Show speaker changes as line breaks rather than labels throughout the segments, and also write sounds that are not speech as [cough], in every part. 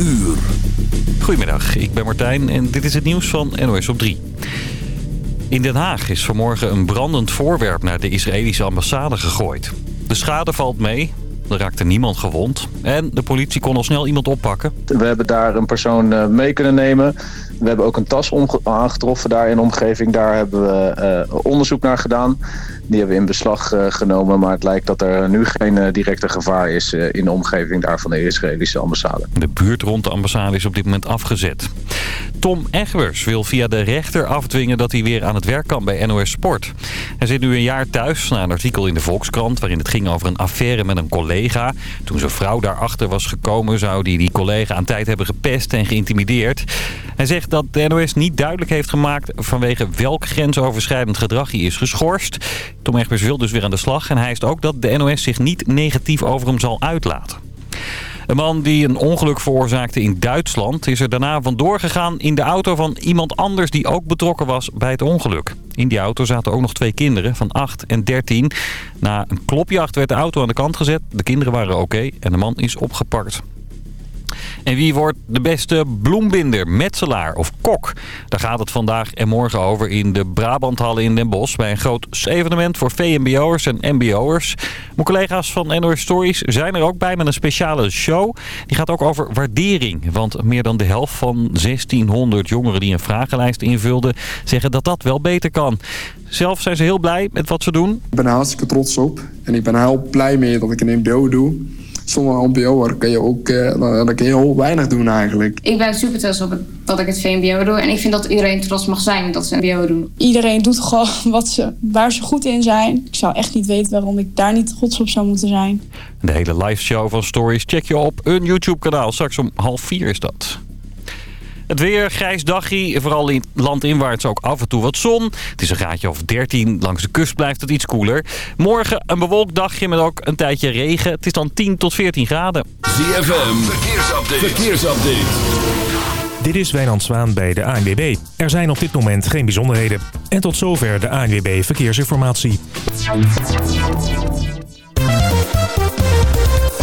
uur.
Goedemiddag, ik ben Martijn en dit is het nieuws van NOS op 3. In Den Haag is vanmorgen een brandend voorwerp naar de Israëlische ambassade gegooid. De schade valt mee, er raakte niemand gewond en de politie kon al snel iemand oppakken.
We hebben daar een persoon eh, mee kunnen nemen. We hebben ook een tas aangetroffen daar in de omgeving. Daar hebben we eh, onderzoek naar gedaan. Die hebben we in beslag uh, genomen. Maar het lijkt dat er nu geen uh, directe gevaar is in de omgeving daar van de Israëlische ambassade.
De buurt rond de ambassade is op dit moment afgezet. Tom Egbers wil via de rechter afdwingen dat hij weer aan het werk kan bij NOS Sport. Hij zit nu een jaar thuis na een artikel in de Volkskrant... waarin het ging over een affaire met een collega. Toen zijn vrouw daarachter was gekomen... zou hij die collega aan tijd hebben gepest en geïntimideerd. Hij zegt dat de NOS niet duidelijk heeft gemaakt... vanwege welk grensoverschrijdend gedrag hij is geschorst. Tom Egbers wil dus weer aan de slag... en hij eist ook dat de NOS zich niet negatief over hem zal uitlaten. Een man die een ongeluk veroorzaakte in Duitsland is er daarna vandoor gegaan in de auto van iemand anders die ook betrokken was bij het ongeluk. In die auto zaten ook nog twee kinderen van 8 en 13. Na een klopjacht werd de auto aan de kant gezet. De kinderen waren oké en de man is opgepakt. En wie wordt de beste bloembinder, metselaar of kok? Daar gaat het vandaag en morgen over in de Brabanthallen in Den Bosch... bij een groot evenement voor VMBO'ers en MBO'ers. Mijn collega's van NOS Stories zijn er ook bij met een speciale show. Die gaat ook over waardering. Want meer dan de helft van 1600 jongeren die een vragenlijst invulden... zeggen dat dat wel beter kan. Zelf zijn ze heel blij met wat ze doen.
Ik ben er hartstikke trots op. En ik ben heel blij mee dat ik een MBO doe zonder MBO kan je ook uh, dan kun je heel weinig doen eigenlijk.
Ik ben super trots op het, dat ik het VMBO doe. En ik vind dat iedereen trots mag zijn dat ze een MBO doen.
Iedereen doet gewoon [laughs] wat ze, waar ze goed in zijn. Ik zou echt niet weten waarom ik daar niet trots op zou moeten zijn.
De hele live show van Stories check je op een YouTube kanaal. Straks om half vier is dat. Het weer, grijs dagje. Vooral in landinwaarts ook af en toe wat zon. Het is een graadje of 13. Langs de kust blijft het iets koeler. Morgen een bewolkt dagje met ook een tijdje regen. Het is dan 10 tot 14 graden.
ZFM, verkeersupdate. verkeersupdate.
Dit is Wijnand Zwaan bij de ANWB. Er zijn op dit moment geen bijzonderheden. En tot zover de ANWB Verkeersinformatie.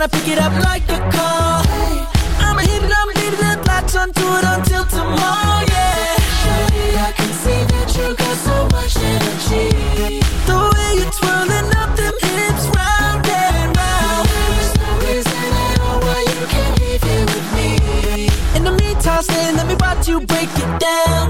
tryna pick it up like a call. Hey, I'ma hit it, I'ma leave it, latch onto it until tomorrow, yeah. Shawty, I can see that you got so much energy. The way you're twirling up them hips round and round. There's no reason at all why you can't leave here with me. In the meantime, stay, let me watch you break it down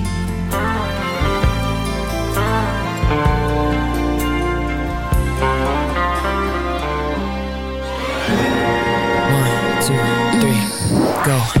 Go.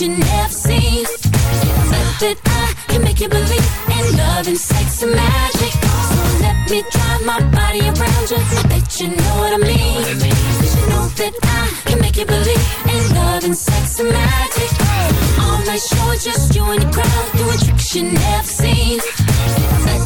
you never seen. Except that I can make you believe in love and sex and magic. So let me drive my body around you. I bet you know what I mean. Cause you know that I can make you believe in love and sex and magic. All night show, is just you and your crowd doing tricks you never seen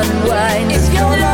unwind. If you're